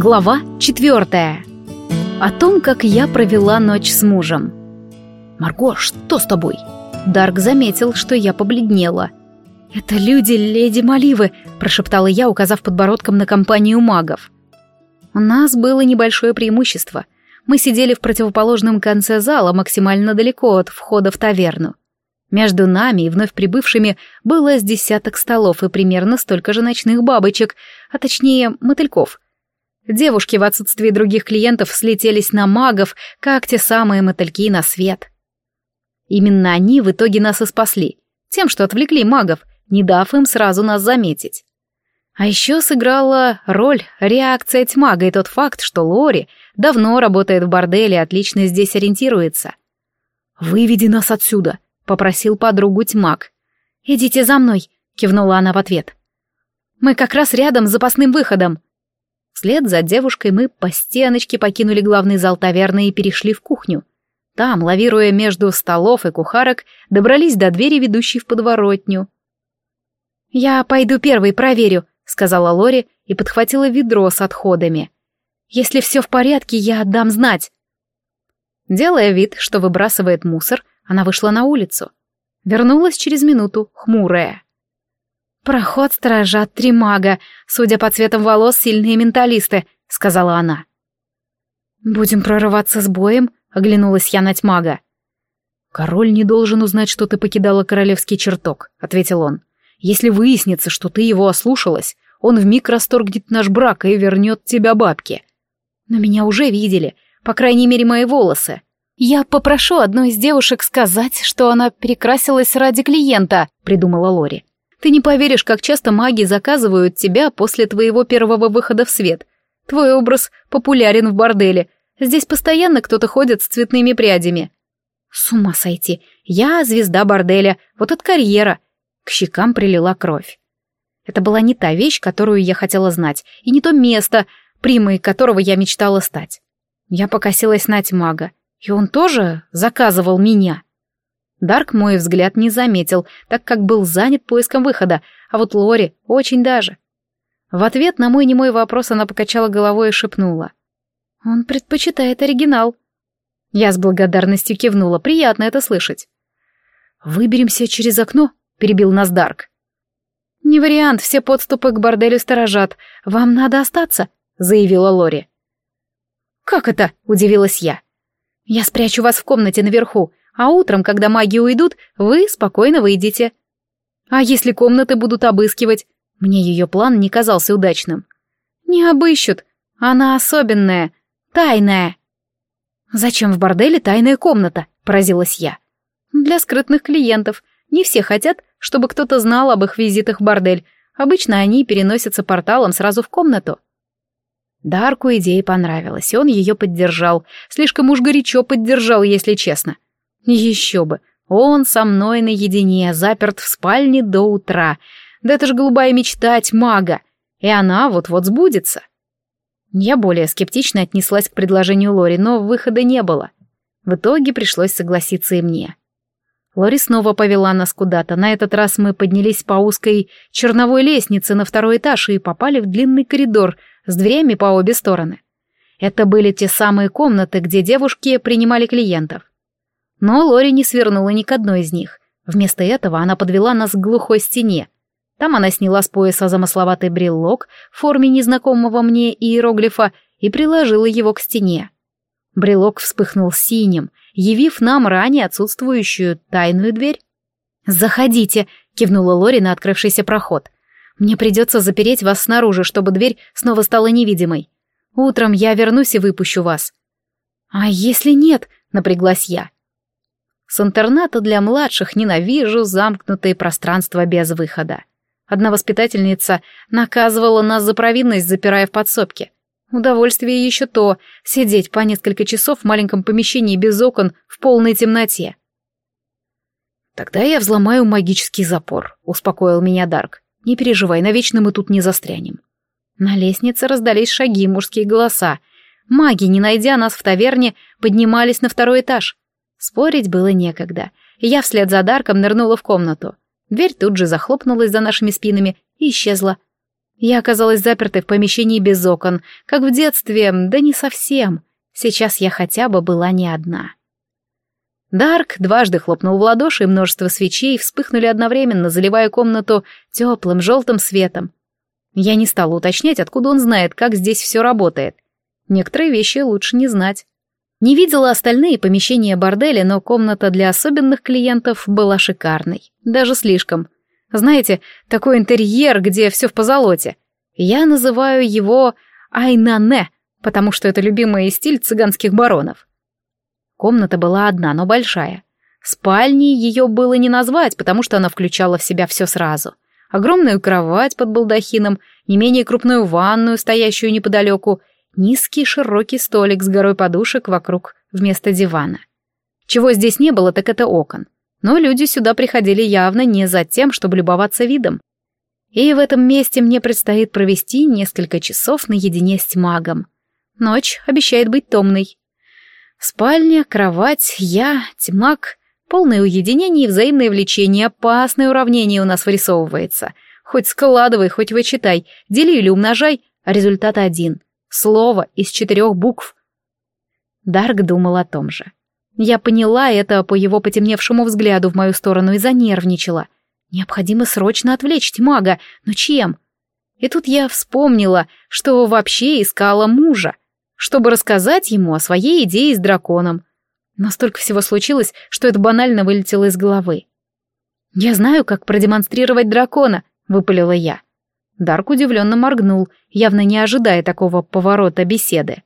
Глава четвертая. О том, как я провела ночь с мужем. «Марго, что с тобой?» Дарк заметил, что я побледнела. «Это люди леди Маливы», — прошептала я, указав подбородком на компанию магов. У нас было небольшое преимущество. Мы сидели в противоположном конце зала, максимально далеко от входа в таверну. Между нами и вновь прибывшими было с десяток столов и примерно столько же ночных бабочек, а точнее мотыльков — Девушки в отсутствии других клиентов слетелись на магов, как те самые мотыльки на свет. Именно они в итоге нас и спасли, тем, что отвлекли магов, не дав им сразу нас заметить. А еще сыграла роль реакция тьмага и тот факт, что Лори давно работает в борделе и отлично здесь ориентируется. «Выведи нас отсюда», — попросил подругу тьмак. «Идите за мной», — кивнула она в ответ. «Мы как раз рядом с запасным выходом», Вслед за девушкой мы по стеночке покинули главный зал таверны и перешли в кухню. Там, лавируя между столов и кухарок, добрались до двери, ведущей в подворотню. «Я пойду первой проверю», — сказала Лори и подхватила ведро с отходами. «Если все в порядке, я отдам знать». Делая вид, что выбрасывает мусор, она вышла на улицу. Вернулась через минуту, хмурая. «Проход сторожат три мага, судя по цветам волос, сильные менталисты», — сказала она. «Будем прорываться с боем», — оглянулась я на тьмага. «Король не должен узнать, что ты покидала королевский чертог», — ответил он. «Если выяснится, что ты его ослушалась, он вмиг расторгнет наш брак и вернет тебя бабке». «Но меня уже видели, по крайней мере, мои волосы». «Я попрошу одну из девушек сказать, что она перекрасилась ради клиента», — придумала Лори. Ты не поверишь, как часто маги заказывают тебя после твоего первого выхода в свет. Твой образ популярен в борделе. Здесь постоянно кто-то ходит с цветными прядями. С ума сойти. Я звезда борделя. Вот от карьера. К щекам прилила кровь. Это была не та вещь, которую я хотела знать, и не то место, примой которого я мечтала стать. Я покосилась на мага, и он тоже заказывал меня. Дарк мой взгляд не заметил, так как был занят поиском выхода, а вот Лори очень даже. В ответ на мой немой вопрос она покачала головой и шепнула. «Он предпочитает оригинал». Я с благодарностью кивнула, приятно это слышать. «Выберемся через окно», — перебил нас Дарк. «Не вариант, все подступы к борделю сторожат. Вам надо остаться», — заявила Лори. «Как это?» — удивилась я. «Я спрячу вас в комнате наверху а утром, когда маги уйдут, вы спокойно выйдете. А если комнаты будут обыскивать? Мне ее план не казался удачным. Не обыщут, она особенная, тайная. Зачем в борделе тайная комната? Поразилась я. Для скрытных клиентов. Не все хотят, чтобы кто-то знал об их визитах в бордель. Обычно они переносятся порталом сразу в комнату. Дарку идея понравилась, и он ее поддержал. Слишком уж горячо поддержал, если честно. — еще бы, он со мной наедине, заперт в спальне до утра. Да это же голубая мечта мага, и она вот-вот сбудется. Я более скептично отнеслась к предложению Лори, но выхода не было. В итоге пришлось согласиться и мне. Лори снова повела нас куда-то. На этот раз мы поднялись по узкой черновой лестнице на второй этаж и попали в длинный коридор с дверями по обе стороны. Это были те самые комнаты, где девушки принимали клиентов. Но Лори не свернула ни к одной из них. Вместо этого она подвела нас к глухой стене. Там она сняла с пояса замысловатый брелок в форме незнакомого мне иероглифа и приложила его к стене. Брелок вспыхнул синим, явив нам ранее отсутствующую тайную дверь. «Заходите», — кивнула Лори на открывшийся проход. «Мне придется запереть вас снаружи, чтобы дверь снова стала невидимой. Утром я вернусь и выпущу вас». «А если нет?» — напряглась я. С интерната для младших ненавижу замкнутые пространства без выхода. Одна воспитательница наказывала нас за провинность, запирая в подсобке. Удовольствие еще то — сидеть по несколько часов в маленьком помещении без окон в полной темноте. «Тогда я взломаю магический запор», — успокоил меня Дарк. «Не переживай, навечно мы тут не застрянем». На лестнице раздались шаги, мужские голоса. Маги, не найдя нас в таверне, поднимались на второй этаж. Спорить было некогда, я вслед за Дарком нырнула в комнату. Дверь тут же захлопнулась за нашими спинами и исчезла. Я оказалась запертой в помещении без окон, как в детстве, да не совсем. Сейчас я хотя бы была не одна. Дарк дважды хлопнул в ладоши, и множество свечей вспыхнули одновременно, заливая комнату теплым желтым светом. Я не стала уточнять, откуда он знает, как здесь все работает. Некоторые вещи лучше не знать. Не видела остальные помещения борделя, но комната для особенных клиентов была шикарной. Даже слишком. Знаете, такой интерьер, где все в позолоте. Я называю его айнане, потому что это любимый стиль цыганских баронов. Комната была одна, но большая. Спальней ее было не назвать, потому что она включала в себя все сразу. Огромную кровать под балдахином, не менее крупную ванную, стоящую неподалеку, низкий широкий столик с горой подушек вокруг вместо дивана. Чего здесь не было, так это окон. Но люди сюда приходили явно не за тем, чтобы любоваться видом. И в этом месте мне предстоит провести несколько часов наедине с магом. Ночь обещает быть томной. Спальня, кровать, я, тьмак, полное уединение и взаимное влечение, опасное уравнение у нас вырисовывается. Хоть складывай, хоть вычитай, дели или умножай, а результат один. Слово из четырех букв. Дарк думал о том же. Я поняла это по его потемневшему взгляду в мою сторону и занервничала. Необходимо срочно отвлечь мага, но чем? И тут я вспомнила, что вообще искала мужа, чтобы рассказать ему о своей идее с драконом. Но столько всего случилось, что это банально вылетело из головы. «Я знаю, как продемонстрировать дракона», — выпалила я. Дарк удивленно моргнул, явно не ожидая такого поворота беседы.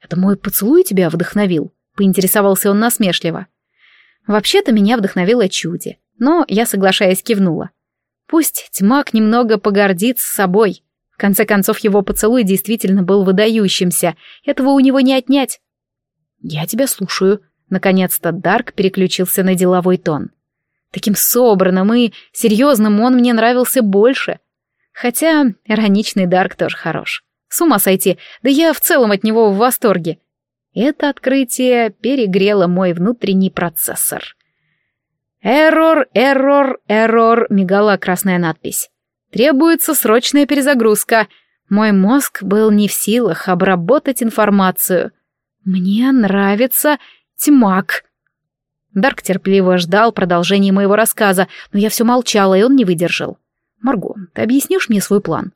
«Это мой поцелуй тебя вдохновил?» поинтересовался он насмешливо. Вообще-то меня вдохновило чуди, но я, соглашаясь, кивнула. Пусть тьмак немного погордится собой. В конце концов, его поцелуй действительно был выдающимся, этого у него не отнять. «Я тебя слушаю», — наконец-то Дарк переключился на деловой тон. Таким собранным и серьезным он мне нравился больше. Хотя ироничный Дарк тоже хорош. С ума сойти, да я в целом от него в восторге. Это открытие перегрело мой внутренний процессор. «Эррор, эррор, эррор», — мигала красная надпись. «Требуется срочная перезагрузка». Мой мозг был не в силах обработать информацию. «Мне нравится тьмак». Дарк терпеливо ждал продолжения моего рассказа, но я все молчала, и он не выдержал. «Марго, ты объяснишь мне свой план?»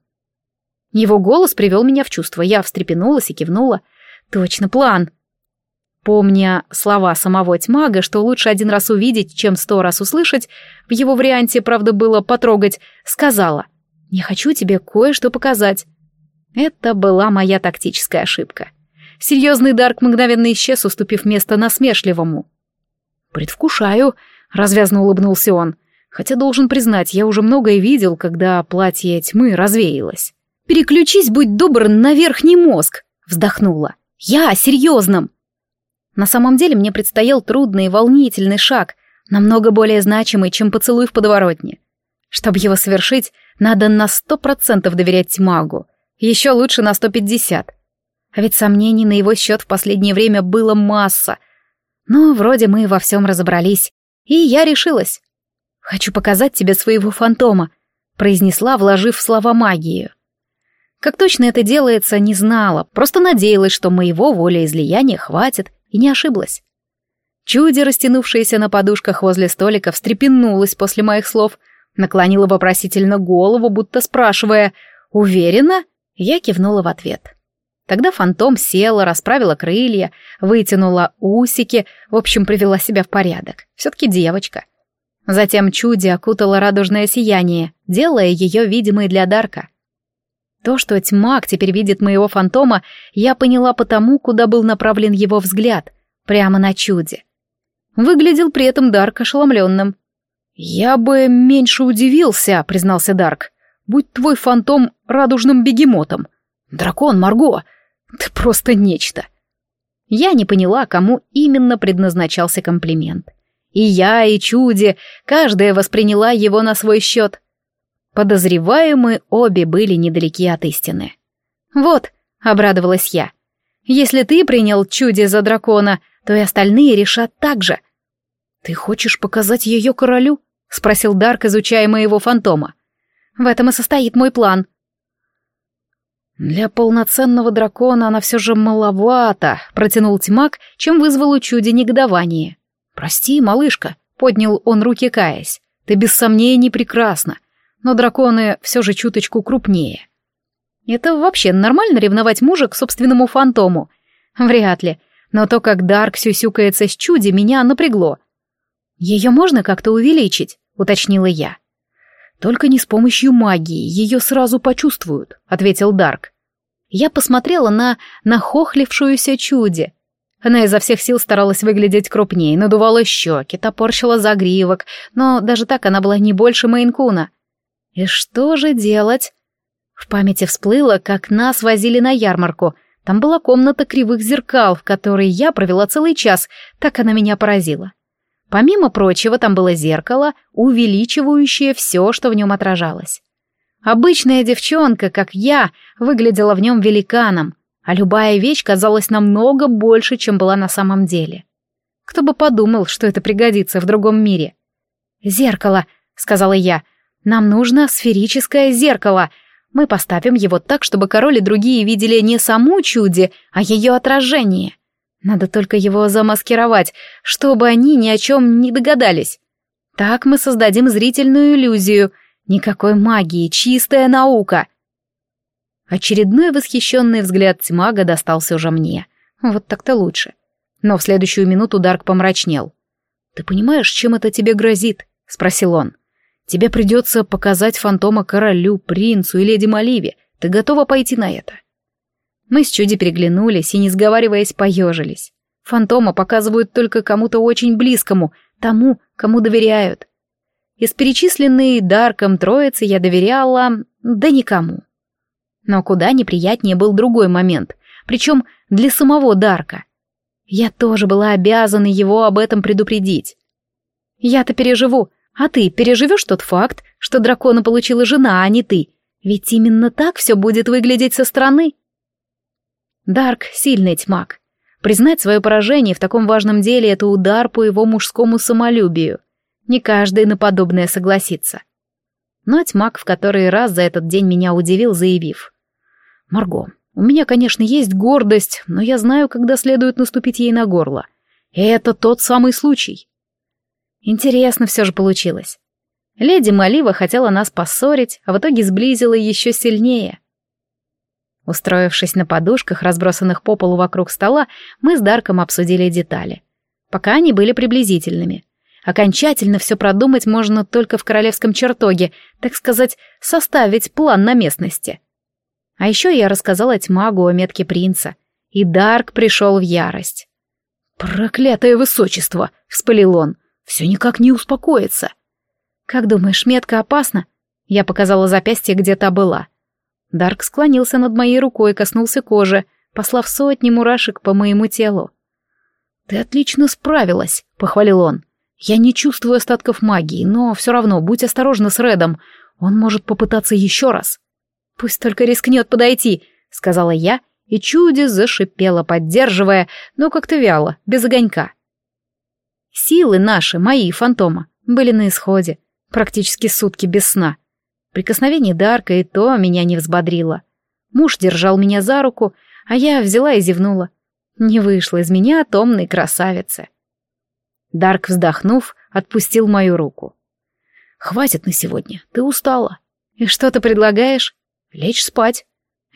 Его голос привел меня в чувство. Я встрепенулась и кивнула. Точно, план. Помня слова самого тьмага, что лучше один раз увидеть, чем сто раз услышать, в его варианте, правда, было потрогать, сказала, «Не хочу тебе кое-что показать». Это была моя тактическая ошибка. Серьезный Дарк мгновенно исчез, уступив место насмешливому. «Предвкушаю», — развязно улыбнулся он, хотя должен признать, я уже многое видел, когда платье тьмы развеялось. «Переключись, будь добр, на верхний мозг», — вздохнула. Я о серьезном. На самом деле мне предстоял трудный и волнительный шаг, намного более значимый, чем поцелуй в подворотне. Чтобы его совершить, надо на сто процентов доверять магу, еще лучше на сто пятьдесят. А ведь сомнений на его счет в последнее время было масса. Но вроде мы во всем разобрались, и я решилась. «Хочу показать тебе своего фантома», — произнесла, вложив в слова магию. Как точно это делается, не знала, просто надеялась, что моего волеизлияния хватит, и не ошиблась. Чуди, растянувшаяся на подушках возле столика, встрепенулась после моих слов, наклонила вопросительно голову, будто спрашивая «Уверена?» Я кивнула в ответ. Тогда фантом села, расправила крылья, вытянула усики, в общем, привела себя в порядок. Все-таки девочка. Затем чуди окутала радужное сияние, делая ее видимой для Дарка. То, что тьмак теперь видит моего фантома, я поняла потому, куда был направлен его взгляд, прямо на чуде. Выглядел при этом Дарк ошеломленным. «Я бы меньше удивился», — признался Дарк, — «будь твой фантом радужным бегемотом. Дракон, Марго, ты просто нечто». Я не поняла, кому именно предназначался комплимент. И я, и Чуди, каждая восприняла его на свой счет — Подозреваемые обе были недалеки от истины. «Вот», — обрадовалась я, — «если ты принял чуди за дракона, то и остальные решат так же». «Ты хочешь показать ее королю?» — спросил Дарк, изучая моего фантома. «В этом и состоит мой план». «Для полноценного дракона она все же маловато», — протянул Тимак, чем вызвал у чуди негодование. «Прости, малышка», — поднял он руки каясь. «Ты без сомнений прекрасна, но драконы все же чуточку крупнее». «Это вообще нормально ревновать мужа к собственному фантому?» «Вряд ли, но то, как Дарк сюсюкается с чуди, меня напрягло». «Ее можно как-то увеличить?» — уточнила я. «Только не с помощью магии, ее сразу почувствуют», — ответил Дарк. Я посмотрела на нахохлившуюся чуди. Она изо всех сил старалась выглядеть крупнее, надувала щеки, топорщила загривок, но даже так она была не больше Мейнкуна. И что же делать? В памяти всплыло, как нас возили на ярмарку. Там была комната кривых зеркал, в которой я провела целый час, так она меня поразила. Помимо прочего, там было зеркало, увеличивающее все, что в нем отражалось. Обычная девчонка, как я, выглядела в нем великаном, а любая вещь казалась намного больше, чем была на самом деле. Кто бы подумал, что это пригодится в другом мире. «Зеркало», — сказала я, — «нам нужно сферическое зеркало. Мы поставим его так, чтобы король и другие видели не саму чуди, а ее отражение». Надо только его замаскировать, чтобы они ни о чем не догадались. Так мы создадим зрительную иллюзию. Никакой магии, чистая наука. Очередной восхищенный взгляд Тьмага достался уже мне. Вот так-то лучше. Но в следующую минуту Дарк помрачнел. «Ты понимаешь, чем это тебе грозит?» — спросил он. «Тебе придется показать фантома королю, принцу и леди Маливе. Ты готова пойти на это?» Мы с Чуди переглянулись и, не сговариваясь, поежились. Фантома показывают только кому-то очень близкому, тому, кому доверяют. Из перечисленной Дарком троицы я доверяла... да никому. Но куда неприятнее был другой момент, причем для самого Дарка. Я тоже была обязана его об этом предупредить. Я-то переживу, а ты переживешь тот факт, что дракона получила жена, а не ты? Ведь именно так все будет выглядеть со стороны. Дарк — сильный тьмак. Признать свое поражение в таком важном деле — это удар по его мужскому самолюбию. Не каждый на подобное согласится. Но тьмак в который раз за этот день меня удивил, заявив. «Марго, у меня, конечно, есть гордость, но я знаю, когда следует наступить ей на горло. И это тот самый случай». Интересно все же получилось. Леди Малива хотела нас поссорить, а в итоге сблизила еще сильнее. Устроившись на подушках, разбросанных по полу вокруг стола, мы с Дарком обсудили детали. Пока они были приблизительными. Окончательно все продумать можно только в королевском чертоге, так сказать, составить план на местности. А еще я рассказала тьмагу о метке принца, и Дарк пришел в ярость. «Проклятое высочество!» — вспылил он. «Все никак не успокоится». «Как думаешь, метка опасна?» Я показала запястье, где та была. Дарк склонился над моей рукой и коснулся кожи, послав сотни мурашек по моему телу. «Ты отлично справилась», — похвалил он. «Я не чувствую остатков магии, но все равно будь осторожна с Редом. Он может попытаться еще раз». «Пусть только рискнет подойти», — сказала я, и чуди зашипела, поддерживая, но как-то вяло, без огонька. Силы наши, мои, фантома, были на исходе, практически сутки без сна. Прикосновение Дарка и то меня не взбодрило. Муж держал меня за руку, а я взяла и зевнула. Не вышло из меня томной красавицы. Дарк, вздохнув, отпустил мою руку. «Хватит на сегодня, ты устала. И что ты предлагаешь? Лечь спать.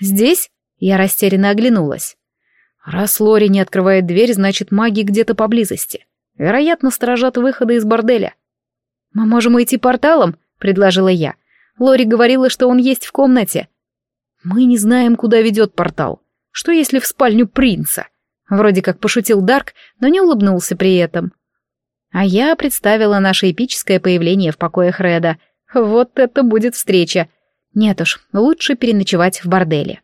Здесь?» Я растерянно оглянулась. Раз Лори не открывает дверь, значит, маги где-то поблизости. Вероятно, сторожат выхода из борделя. «Мы можем уйти порталом?» — предложила я. Лори говорила, что он есть в комнате. Мы не знаем, куда ведет портал. Что если в спальню принца? Вроде как пошутил Дарк, но не улыбнулся при этом. А я представила наше эпическое появление в покоях Реда. Вот это будет встреча. Нет уж, лучше переночевать в борделе.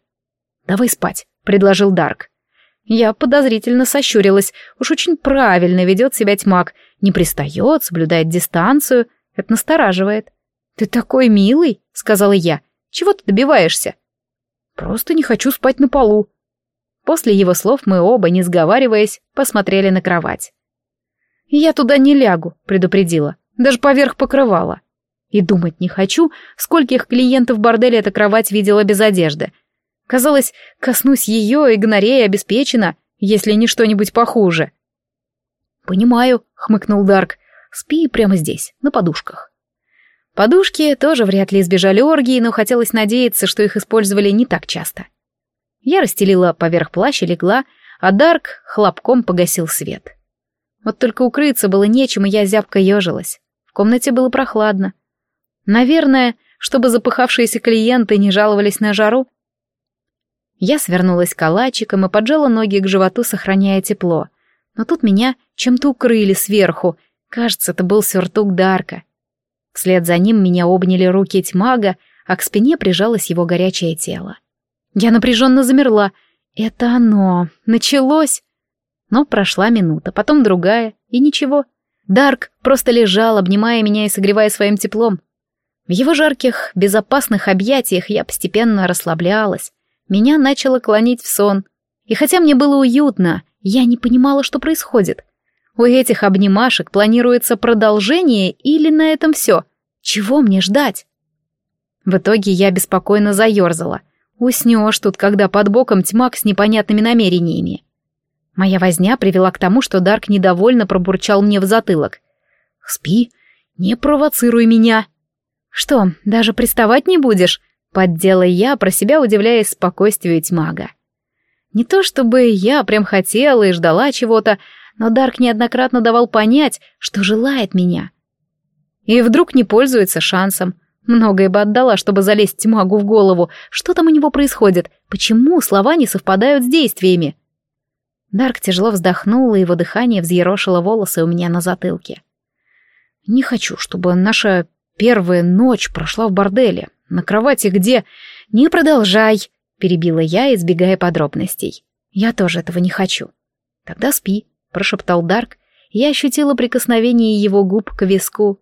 «Давай спать», — предложил Дарк. Я подозрительно сощурилась. Уж очень правильно ведет себя тьмак. Не пристает, соблюдает дистанцию. Это настораживает. «Ты такой милый», — сказала я. «Чего ты добиваешься?» «Просто не хочу спать на полу». После его слов мы оба, не сговариваясь, посмотрели на кровать. «Я туда не лягу», — предупредила, даже поверх покрывала. И думать не хочу, скольких клиентов борделя эта кровать видела без одежды. Казалось, коснусь ее, и гонорея обеспечена, если не что-нибудь похуже. «Понимаю», — хмыкнул Дарк. «Спи прямо здесь, на подушках». Подушки тоже вряд ли избежали оргии, но хотелось надеяться, что их использовали не так часто. Я расстелила поверх плаща, легла, а Дарк хлопком погасил свет. Вот только укрыться было нечем, и я зябко ежилась. В комнате было прохладно. Наверное, чтобы запыхавшиеся клиенты не жаловались на жару. Я свернулась калачиком и поджала ноги к животу, сохраняя тепло. Но тут меня чем-то укрыли сверху. Кажется, это был сюртук Дарка. Вслед за ним меня обняли руки тьмага, а к спине прижалось его горячее тело. Я напряженно замерла. Это оно. Началось. Но прошла минута, потом другая, и ничего. Дарк просто лежал, обнимая меня и согревая своим теплом. В его жарких, безопасных объятиях я постепенно расслаблялась. Меня начало клонить в сон. И хотя мне было уютно, я не понимала, что происходит. У этих обнимашек планируется продолжение или на этом все? Чего мне ждать? В итоге я беспокойно заерзала. Уснешь тут, когда под боком тьмак с непонятными намерениями. Моя возня привела к тому, что Дарк недовольно пробурчал мне в затылок. «Спи, не провоцируй меня». «Что, даже приставать не будешь?» — поддела я, про себя удивляясь спокойствию тьмага. Не то чтобы я прям хотела и ждала чего-то, но Дарк неоднократно давал понять, что желает меня. И вдруг не пользуется шансом. Многое бы отдала, чтобы залезть тьмагу в голову. Что там у него происходит? Почему слова не совпадают с действиями? Дарк тяжело вздохнул, и его дыхание взъерошило волосы у меня на затылке. «Не хочу, чтобы наша первая ночь прошла в борделе, на кровати где...» «Не продолжай!» — перебила я, избегая подробностей. «Я тоже этого не хочу». «Тогда спи», — прошептал Дарк, и я ощутила прикосновение его губ к виску.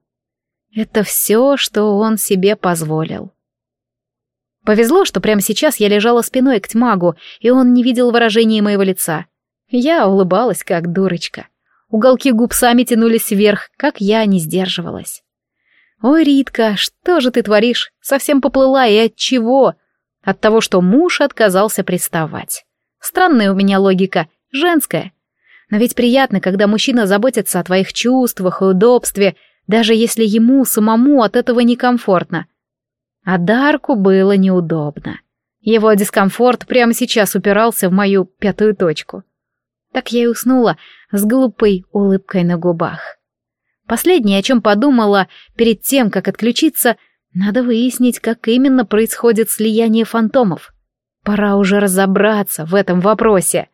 Это все, что он себе позволил. Повезло, что прямо сейчас я лежала спиной к тьмагу, и он не видел выражения моего лица. Я улыбалась, как дурочка. Уголки губ сами тянулись вверх, как я не сдерживалась. «Ой, Ритка, что же ты творишь? Совсем поплыла, и от чего?» «От того, что муж отказался приставать. Странная у меня логика, женская. Но ведь приятно, когда мужчина заботится о твоих чувствах и удобстве, даже если ему самому от этого некомфортно. А Дарку было неудобно. Его дискомфорт прямо сейчас упирался в мою пятую точку. Так я и уснула с глупой улыбкой на губах. Последнее, о чем подумала перед тем, как отключиться, надо выяснить, как именно происходит слияние фантомов. Пора уже разобраться в этом вопросе.